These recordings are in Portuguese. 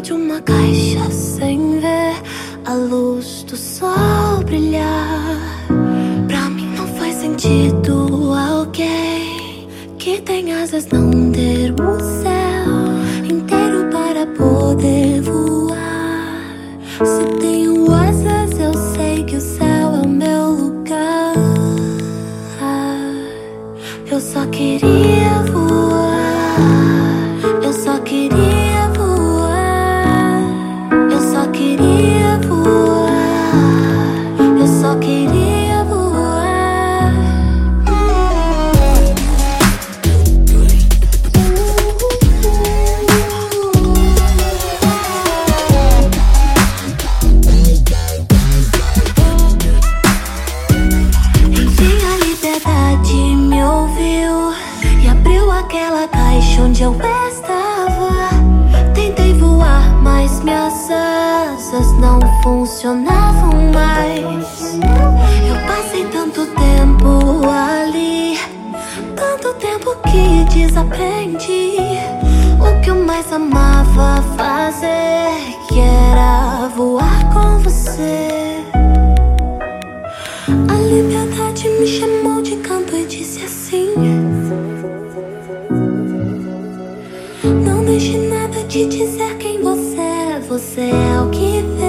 de uma caixa sem ver a luz do sol brilhar. Pra mim não faz sentido alguém que tem asas não ter o céu inteiro para poder voar. Se tenho asas, eu sei que o céu é o meu lugar. Eu só queria onde eu estava. Tentei voar, mas minhas asas não funcionavam mais. Eu passei tanto tempo ali, tanto tempo que desaprendi o que eu mais amava fazer, que era voar com você. Não deixe nada de dizer quem você é, você é o que vem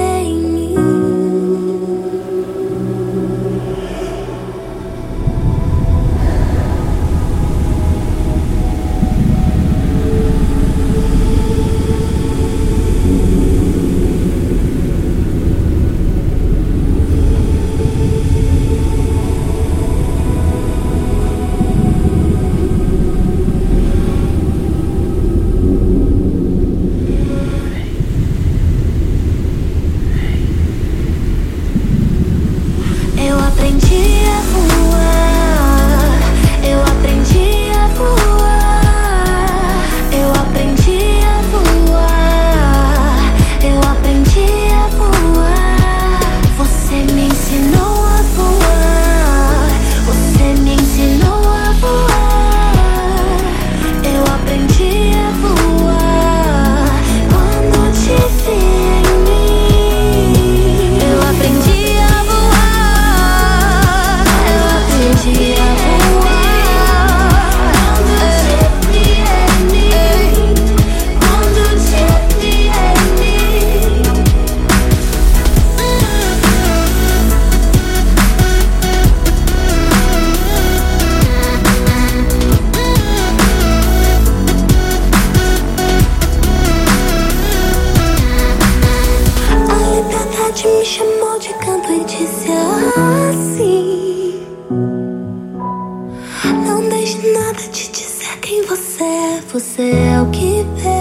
você é o que vê.